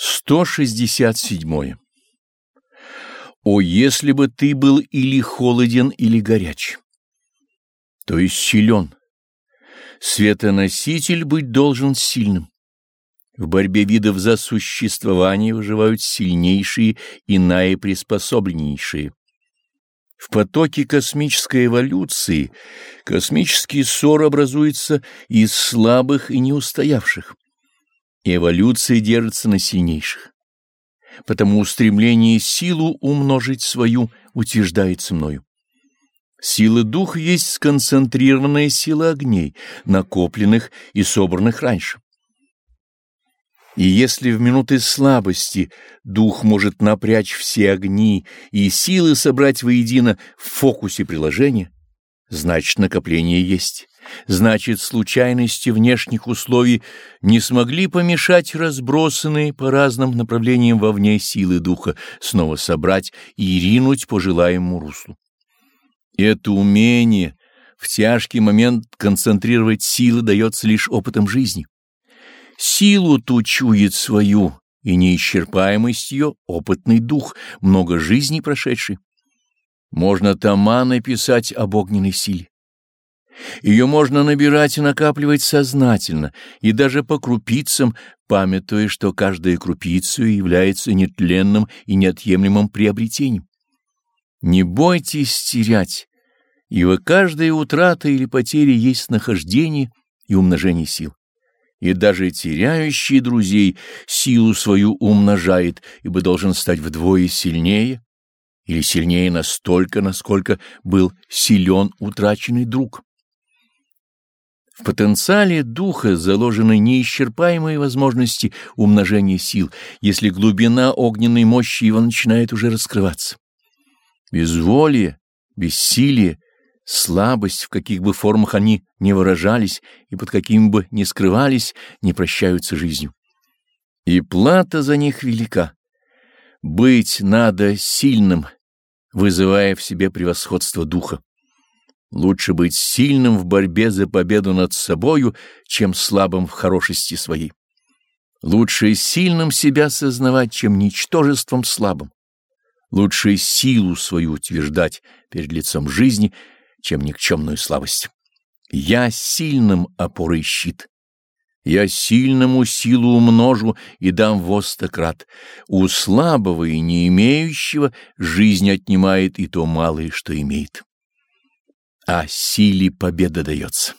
167. О, если бы ты был или холоден, или горяч, то есть силен. Светоноситель быть должен сильным. В борьбе видов за существование выживают сильнейшие и наиприспособленнейшие. В потоке космической эволюции космический ссор образуется из слабых и неустоявших эволюция держится на сильнейших. Потому устремление силу умножить свою утверждается мною. Сила духа есть сконцентрированная сила огней, накопленных и собранных раньше. И если в минуты слабости дух может напрячь все огни и силы собрать воедино в фокусе приложения, значит накопление есть. Значит, случайности внешних условий не смогли помешать разбросанные по разным направлениям вовне силы духа снова собрать и ринуть по желаемому руслу. Это умение в тяжкий момент концентрировать силы дается лишь опытом жизни. Силу ту чует свою и неисчерпаемость ее опытный дух, много жизней прошедший. Можно тома написать об огненной силе. Ее можно набирать и накапливать сознательно, и даже по крупицам, памятуя, что каждая крупица является нетленным и неотъемлемым приобретением. Не бойтесь терять, ибо каждая утрата или потеря есть нахождение и умножение сил. И даже теряющий друзей силу свою умножает, ибо должен стать вдвое сильнее или сильнее настолько, насколько был силен утраченный друг. В потенциале духа заложены неисчерпаемые возможности умножения сил, если глубина огненной мощи его начинает уже раскрываться. Безволие, бессилие, слабость, в каких бы формах они не выражались и под какими бы ни скрывались, не прощаются жизнью. И плата за них велика. Быть надо сильным, вызывая в себе превосходство духа. Лучше быть сильным в борьбе за победу над собою, чем слабым в хорошести своей. Лучше сильным себя сознавать, чем ничтожеством слабым. Лучше силу свою утверждать перед лицом жизни, чем никчемную слабость. Я сильным опорой щит. Я сильному силу умножу и дам во стократ. У слабого и не имеющего жизнь отнимает и то малое, что имеет а силе победа дается.